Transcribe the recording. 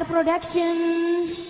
Air Production.